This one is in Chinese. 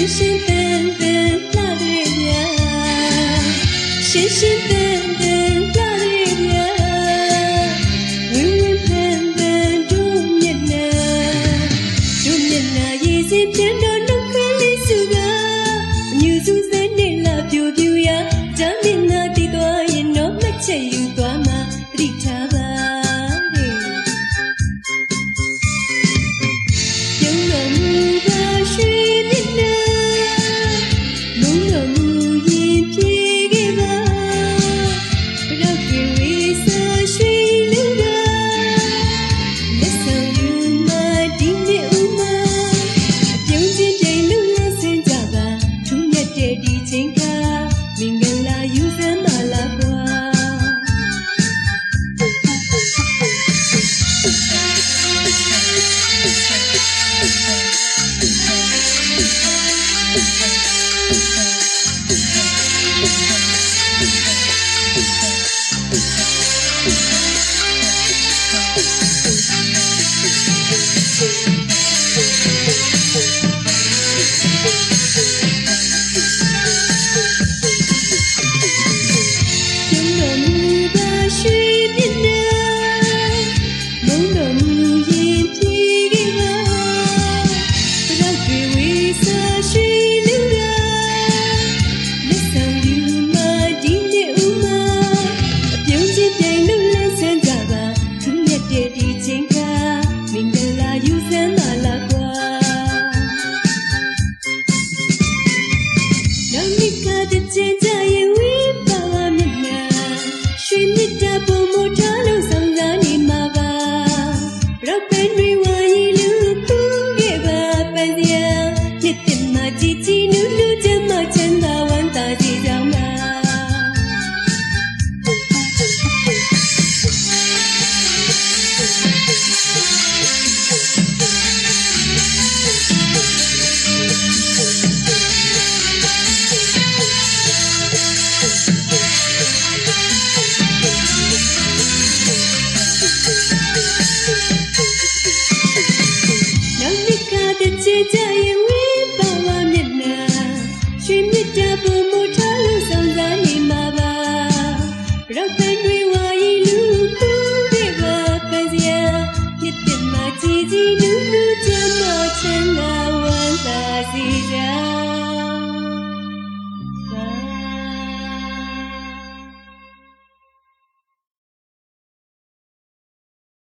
星星点点那对眼，星星的。有了你，雪的。